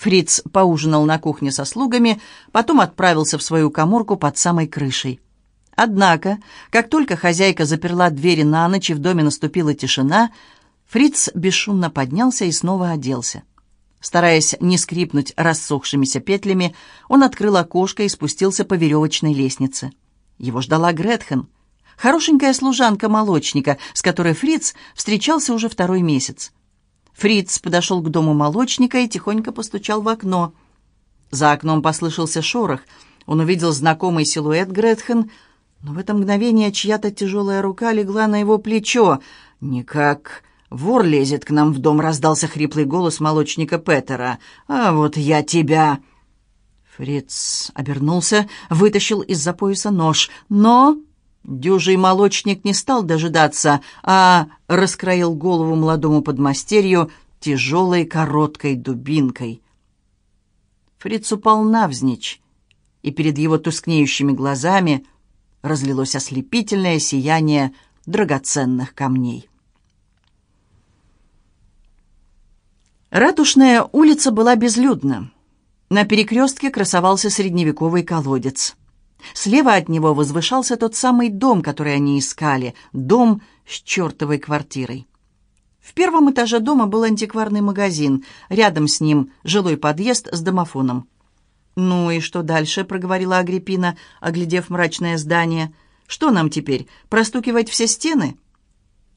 Фриц поужинал на кухне со слугами, потом отправился в свою коморку под самой крышей. Однако, как только хозяйка заперла двери на ночь и в доме наступила тишина, Фриц бесшумно поднялся и снова оделся. Стараясь не скрипнуть рассохшимися петлями, он открыл окошко и спустился по веревочной лестнице. Его ждала Гретхен, хорошенькая служанка молочника, с которой Фриц встречался уже второй месяц. Фриц подошел к дому молочника и тихонько постучал в окно. За окном послышался шорох. Он увидел знакомый силуэт Гретхен, но в это мгновение чья-то тяжелая рука легла на его плечо. «Никак вор лезет к нам в дом», — раздался хриплый голос молочника Петера. «А вот я тебя...» Фриц обернулся, вытащил из-за пояса нож, но... Дюжий молочник не стал дожидаться, а раскроил голову молодому подмастерью тяжелой короткой дубинкой. Фриц упал навзничь, и перед его тускнеющими глазами разлилось ослепительное сияние драгоценных камней. Ратушная улица была безлюдна. На перекрестке красовался средневековый колодец. Слева от него возвышался тот самый дом, который они искали, дом с чертовой квартирой. В первом этаже дома был антикварный магазин, рядом с ним жилой подъезд с домофоном. «Ну и что дальше?» — проговорила Агриппина, оглядев мрачное здание. «Что нам теперь, простукивать все стены?»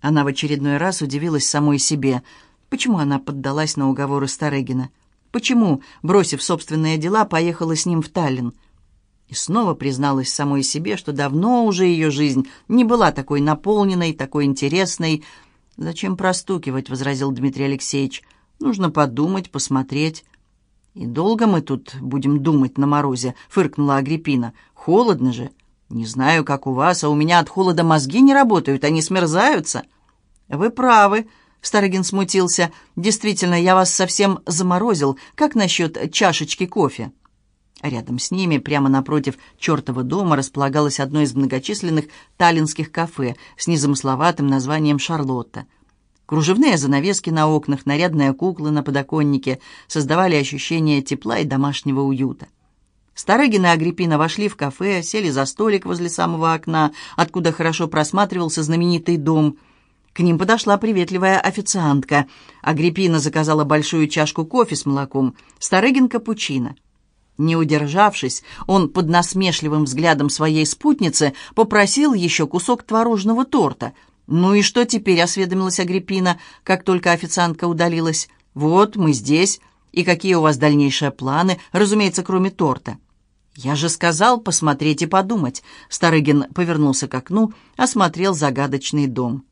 Она в очередной раз удивилась самой себе. Почему она поддалась на уговоры Старегина? Почему, бросив собственные дела, поехала с ним в Таллин? И снова призналась самой себе, что давно уже ее жизнь не была такой наполненной, такой интересной. «Зачем простукивать?» — возразил Дмитрий Алексеевич. «Нужно подумать, посмотреть». «И долго мы тут будем думать на морозе?» — фыркнула Агриппина. «Холодно же. Не знаю, как у вас, а у меня от холода мозги не работают, они смерзаются». «Вы правы», — Старогин смутился. «Действительно, я вас совсем заморозил. Как насчет чашечки кофе?» Рядом с ними, прямо напротив чертова дома, располагалось одно из многочисленных таллинских кафе с незамысловатым названием «Шарлотта». Кружевные занавески на окнах, нарядные куклы на подоконнике создавали ощущение тепла и домашнего уюта. Старыгин и Агриппина вошли в кафе, сели за столик возле самого окна, откуда хорошо просматривался знаменитый дом. К ним подошла приветливая официантка. Агриппина заказала большую чашку кофе с молоком, Старыгин — капучино. Не удержавшись, он под насмешливым взглядом своей спутницы попросил еще кусок творожного торта. «Ну и что теперь?» — осведомилась Агриппина, как только официантка удалилась. «Вот, мы здесь. И какие у вас дальнейшие планы, разумеется, кроме торта?» «Я же сказал посмотреть и подумать». Старыгин повернулся к окну, осмотрел загадочный дом.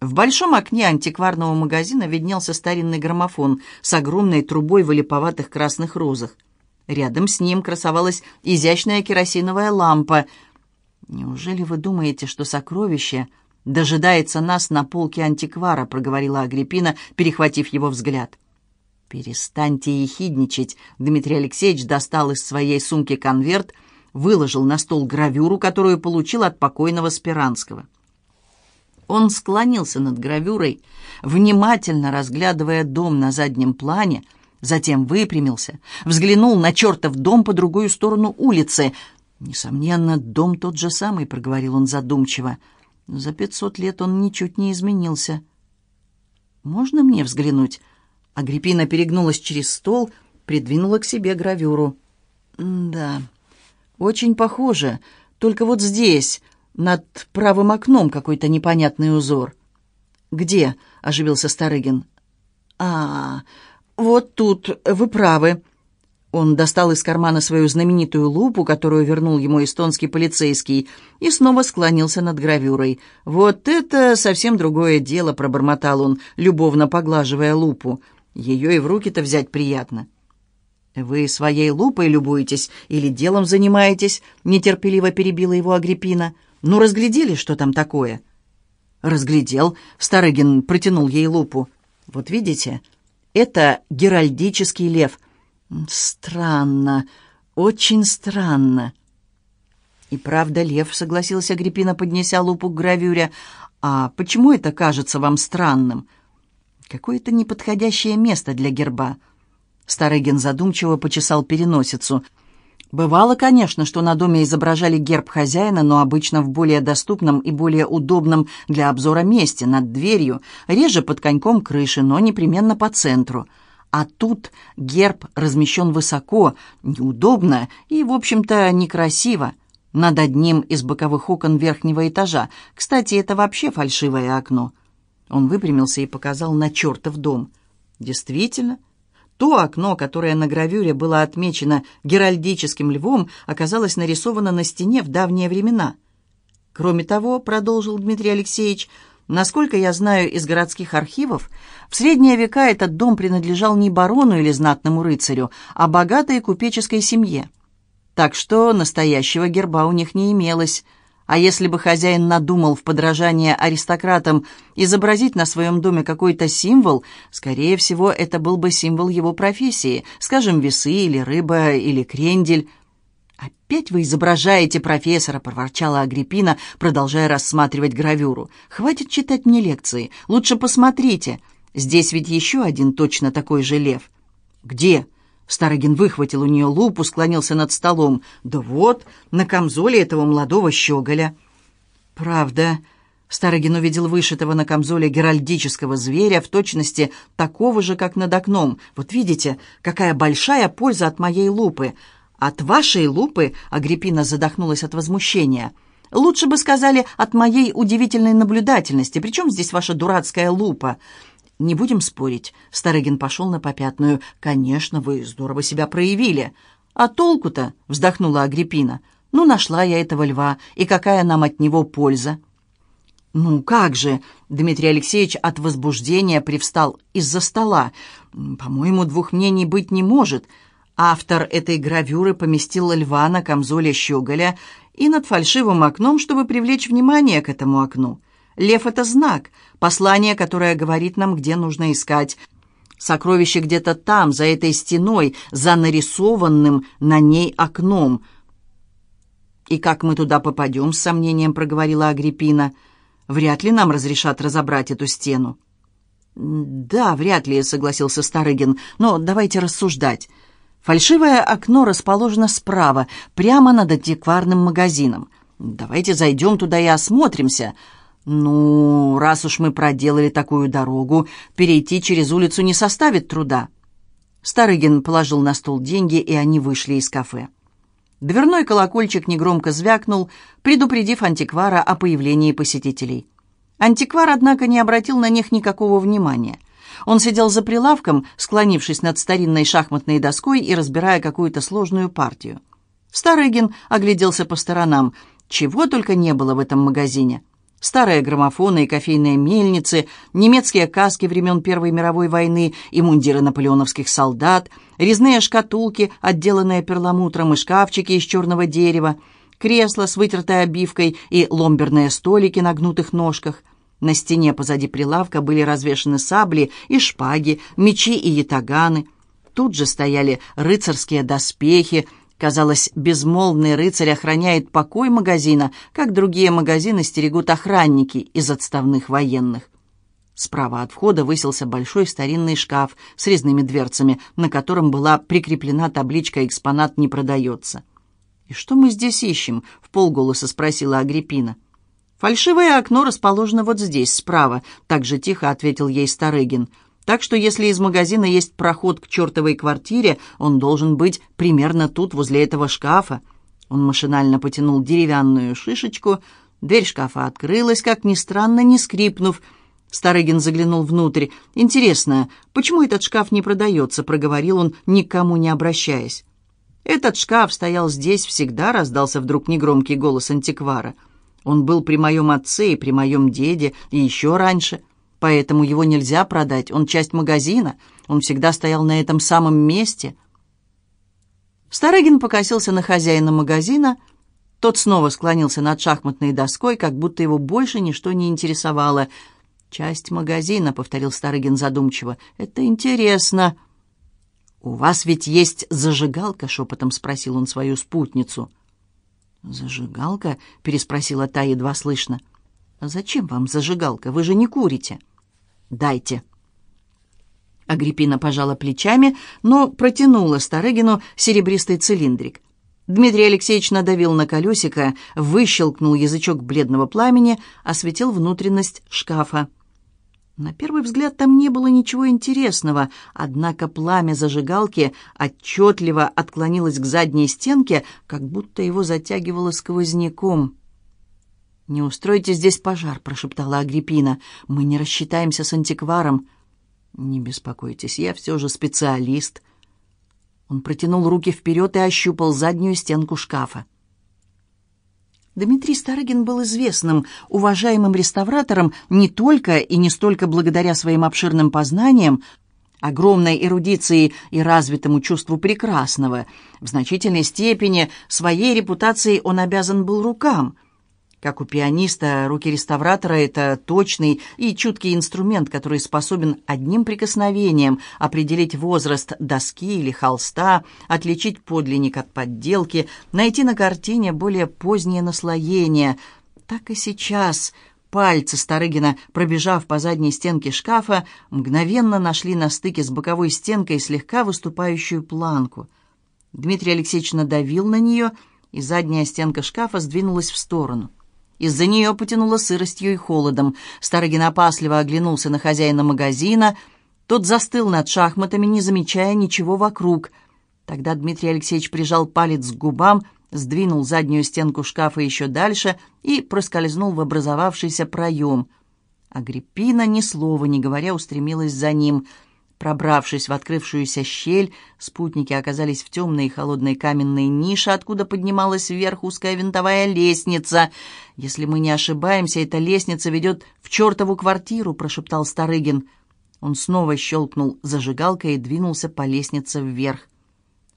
В большом окне антикварного магазина виднелся старинный граммофон с огромной трубой в красных розах. Рядом с ним красовалась изящная керосиновая лампа. «Неужели вы думаете, что сокровище дожидается нас на полке антиквара?» — проговорила Агриппина, перехватив его взгляд. «Перестаньте ехидничать!» Дмитрий Алексеевич достал из своей сумки конверт, выложил на стол гравюру, которую получил от покойного Спиранского. Он склонился над гравюрой, внимательно разглядывая дом на заднем плане, Затем выпрямился, взглянул на чертов дом по другую сторону улицы. «Несомненно, дом тот же самый», — проговорил он задумчиво. «За пятьсот лет он ничуть не изменился». «Можно мне взглянуть?» Агриппина перегнулась через стол, придвинула к себе гравюру. «Да, очень похоже. Только вот здесь, над правым окном, какой-то непонятный узор». «Где?» — оживился Старыгин. «А, «Вот тут, вы правы». Он достал из кармана свою знаменитую лупу, которую вернул ему эстонский полицейский, и снова склонился над гравюрой. «Вот это совсем другое дело», — пробормотал он, любовно поглаживая лупу. «Ее и в руки-то взять приятно». «Вы своей лупой любуетесь или делом занимаетесь?» — нетерпеливо перебила его Агриппина. «Ну, разглядели, что там такое?» «Разглядел», — Старыгин протянул ей лупу. «Вот видите, это геральдический лев. Странно, очень странно. И правда, лев, согласился Агриппина, поднеся лупу к гравюре. А почему это кажется вам странным? Какое-то неподходящее место для герба. Старыгин задумчиво почесал переносицу. Бывало, конечно, что на доме изображали герб хозяина, но обычно в более доступном и более удобном для обзора месте, над дверью, реже под коньком крыши, но непременно по центру. А тут герб размещен высоко, неудобно и, в общем-то, некрасиво. Над одним из боковых окон верхнего этажа. Кстати, это вообще фальшивое окно. Он выпрямился и показал на чертов дом. Действительно, то окно, которое на гравюре было отмечено геральдическим львом, оказалось нарисовано на стене в давние времена. Кроме того, продолжил Дмитрий Алексеевич, насколько я знаю из городских архивов, в средние века этот дом принадлежал не барону или знатному рыцарю, а богатой купеческой семье. Так что настоящего герба у них не имелось – а если бы хозяин надумал в подражание аристократам изобразить на своем доме какой-то символ, скорее всего, это был бы символ его профессии, скажем, весы или рыба или крендель. «Опять вы изображаете профессора», — проворчала Агриппина, продолжая рассматривать гравюру. «Хватит читать мне лекции. Лучше посмотрите. Здесь ведь еще один точно такой же лев». «Где?» Старыгин выхватил у нее лупу, склонился над столом. «Да вот, на камзоле этого молодого щеголя». «Правда». Старыгин увидел вышитого на камзоле геральдического зверя, в точности такого же, как над окном. «Вот видите, какая большая польза от моей лупы!» «От вашей лупы?» — Агриппина задохнулась от возмущения. «Лучше бы сказали, от моей удивительной наблюдательности. Причем здесь ваша дурацкая лупа?» «Не будем спорить». Старыгин пошел на попятную. «Конечно, вы здорово себя проявили». «А толку-то?» — вздохнула Агриппина. «Ну, нашла я этого льва, и какая нам от него польза?» «Ну как же!» — Дмитрий Алексеевич от возбуждения привстал из-за стола. «По-моему, двух мнений быть не может. Автор этой гравюры поместил льва на камзоле щеголя и над фальшивым окном, чтобы привлечь внимание к этому окну. Лев — это знак, послание, которое говорит нам, где нужно искать. Сокровище где-то там, за этой стеной, за нарисованным на ней окном. «И как мы туда попадем?» — с сомнением проговорила Агриппина. «Вряд ли нам разрешат разобрать эту стену». «Да, вряд ли», — согласился Старыгин, — «но давайте рассуждать». Фальшивое окно расположено справа, прямо над антикварным магазином. Давайте зайдем туда и осмотримся. «Ну, раз уж мы проделали такую дорогу, перейти через улицу не составит труда». Старыгин положил на стол деньги, и они вышли из кафе. Дверной колокольчик негромко звякнул, предупредив антиквара о появлении посетителей. Антиквар, однако, не обратил на них никакого внимания. Он сидел за прилавком, склонившись над старинной шахматной доской и разбирая какую-то сложную партию. Старыгин огляделся по сторонам. Чего только не было в этом магазине. Старые граммофоны и кофейные мельницы, немецкие каски времен Первой мировой войны и мундиры наполеоновских солдат, резные шкатулки, отделанные перламутром, и шкафчики из черного дерева, кресла с вытертой обивкой и ломберные столики на гнутых ножках. На стене позади прилавка были развешаны сабли и шпаги, мечи и ятаганы. Тут же стояли рыцарские доспехи, Казалось, безмолвный рыцарь охраняет покой магазина, как другие магазины стерегут охранники из отставных военных. Справа от входа высился большой старинный шкаф с резными дверцами, на котором была прикреплена табличка «Экспонат не продается». «И что мы здесь ищем?» — в полголоса спросила Агриппина. «Фальшивое окно расположено вот здесь, справа», — так же тихо ответил ей Старыгин. Так что если из магазина есть проход к чертовой квартире, он должен быть примерно тут, возле этого шкафа. Он машинально потянул деревянную шишечку. Дверь шкафа открылась, как ни странно, не скрипнув. Старыгин заглянул внутрь. «Интересно, почему этот шкаф не продается?» — проговорил он, никому не обращаясь. «Этот шкаф стоял здесь всегда», — раздался вдруг негромкий голос антиквара. «Он был при моем отце и при моем деде, и еще раньше» поэтому его нельзя продать. Он часть магазина, он всегда стоял на этом самом месте. Старыгин покосился на хозяина магазина. Тот снова склонился над шахматной доской, как будто его больше ничто не интересовало. «Часть магазина», — повторил Старыгин задумчиво. «Это интересно». «У вас ведь есть зажигалка?» — шепотом спросил он свою спутницу. «Зажигалка?» — переспросила та едва слышно. «Зачем вам зажигалка? Вы же не курите». «Дайте». Агриппина пожала плечами, но протянула Старыгину серебристый цилиндрик. Дмитрий Алексеевич надавил на колесико, выщелкнул язычок бледного пламени, осветил внутренность шкафа. На первый взгляд там не было ничего интересного, однако пламя зажигалки отчетливо отклонилось к задней стенке, как будто его затягивало сквозняком. «Не устройте здесь пожар», — прошептала Агриппина. «Мы не рассчитаемся с антикваром». «Не беспокойтесь, я все же специалист». Он протянул руки вперед и ощупал заднюю стенку шкафа. Дмитрий Старыгин был известным, уважаемым реставратором не только и не столько благодаря своим обширным познаниям, огромной эрудиции и развитому чувству прекрасного. В значительной степени своей репутацией он обязан был рукам – как у пианиста, руки реставратора — это точный и чуткий инструмент, который способен одним прикосновением определить возраст доски или холста, отличить подлинник от подделки, найти на картине более позднее наслоение. Так и сейчас пальцы Старыгина, пробежав по задней стенке шкафа, мгновенно нашли на стыке с боковой стенкой слегка выступающую планку. Дмитрий Алексеевич надавил на нее, и задняя стенка шкафа сдвинулась в сторону. Из-за нее потянуло сыростью и холодом. Старыгин опасливо оглянулся на хозяина магазина. Тот застыл над шахматами, не замечая ничего вокруг. Тогда Дмитрий Алексеевич прижал палец к губам, сдвинул заднюю стенку шкафа еще дальше и проскользнул в образовавшийся проем. Агриппина, ни слова не говоря, устремилась за ним — Пробравшись в открывшуюся щель, спутники оказались в темной и холодной каменной нише, откуда поднималась вверх узкая винтовая лестница. «Если мы не ошибаемся, эта лестница ведет в чертову квартиру», — прошептал Старыгин. Он снова щелкнул зажигалкой и двинулся по лестнице вверх.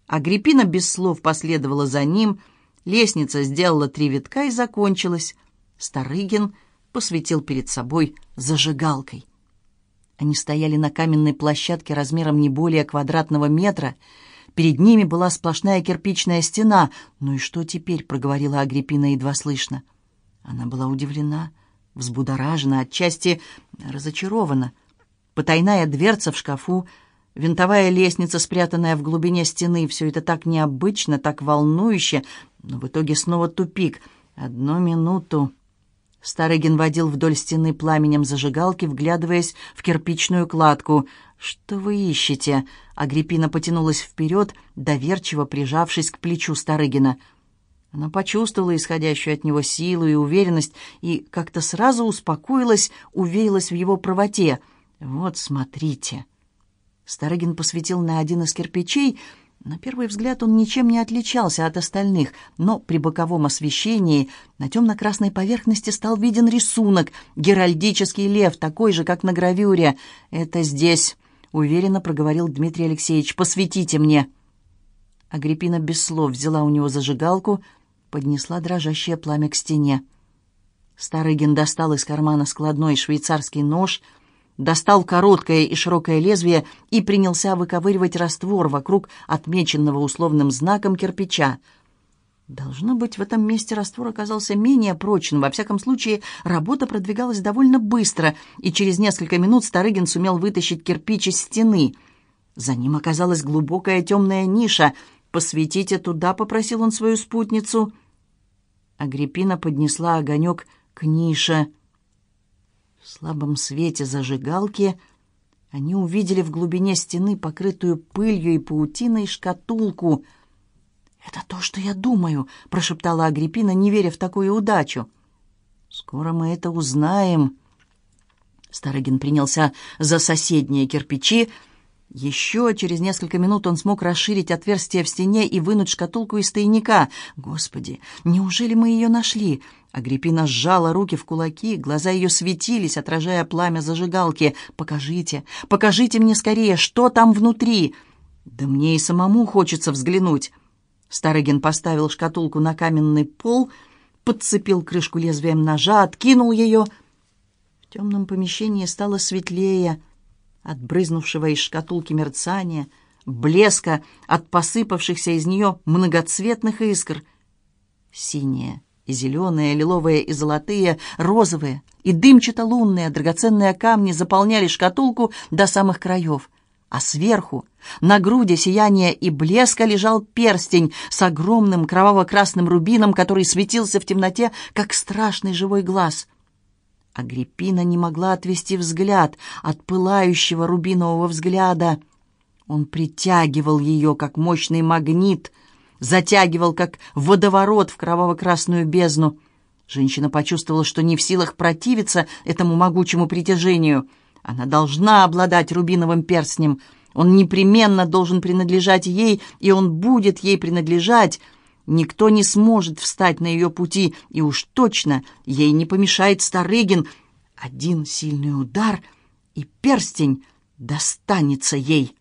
Агриппина без слов последовала за ним. Лестница сделала три витка и закончилась. Старыгин посветил перед собой зажигалкой. Они стояли на каменной площадке размером не более квадратного метра. Перед ними была сплошная кирпичная стена. «Ну и что теперь?» — проговорила Агриппина едва слышно. Она была удивлена, взбудоражена, отчасти разочарована. Потайная дверца в шкафу, винтовая лестница, спрятанная в глубине стены — все это так необычно, так волнующе, но в итоге снова тупик. «Одну минуту», Старыгин водил вдоль стены пламенем зажигалки, вглядываясь в кирпичную кладку. «Что вы ищете?» Агриппина потянулась вперед, доверчиво прижавшись к плечу Старыгина. Она почувствовала исходящую от него силу и уверенность и как-то сразу успокоилась, уверилась в его правоте. «Вот, смотрите». Старыгин посветил на один из кирпичей — на первый взгляд он ничем не отличался от остальных, но при боковом освещении на темно-красной поверхности стал виден рисунок, геральдический лев, такой же, как на гравюре. «Это здесь», — уверенно проговорил Дмитрий Алексеевич, — «посветите мне». Агриппина без слов взяла у него зажигалку, поднесла дрожащее пламя к стене. Старыгин достал из кармана складной швейцарский нож — достал короткое и широкое лезвие и принялся выковыривать раствор вокруг отмеченного условным знаком кирпича. Должно быть, в этом месте раствор оказался менее прочным. Во всяком случае, работа продвигалась довольно быстро, и через несколько минут Старыгин сумел вытащить кирпич из стены. За ним оказалась глубокая темная ниша. «Посветите туда», — попросил он свою спутницу. Агриппина поднесла огонек к нише — в слабом свете зажигалки они увидели в глубине стены, покрытую пылью и паутиной, шкатулку. «Это то, что я думаю», — прошептала Агриппина, не веря в такую удачу. «Скоро мы это узнаем». Старыгин принялся за соседние кирпичи, еще через несколько минут он смог расширить отверстие в стене и вынуть шкатулку из тайника. «Господи, неужели мы ее нашли?» Агриппина сжала руки в кулаки, глаза ее светились, отражая пламя зажигалки. «Покажите, покажите мне скорее, что там внутри!» «Да мне и самому хочется взглянуть!» Старыгин поставил шкатулку на каменный пол, подцепил крышку лезвием ножа, откинул ее. В темном помещении стало светлее от брызнувшего из шкатулки мерцания, блеска от посыпавшихся из нее многоцветных искр. Синие и зеленые, лиловые и золотые, розовые и дымчато-лунные драгоценные камни заполняли шкатулку до самых краев. а сверху, на груди сияния и блеска, лежал перстень с огромным кроваво-красным рубином, который светился в темноте, как страшный живой глаз. Агриппина не могла отвести взгляд от пылающего рубинового взгляда. Он притягивал ее, как мощный магнит, затягивал, как водоворот в кроваво-красную бездну. Женщина почувствовала, что не в силах противиться этому могучему притяжению — она должна обладать рубиновым перстнем. Он непременно должен принадлежать ей, и он будет ей принадлежать. Никто не сможет встать на ее пути, и уж точно ей не помешает Старыгин. Один сильный удар, и перстень достанется ей.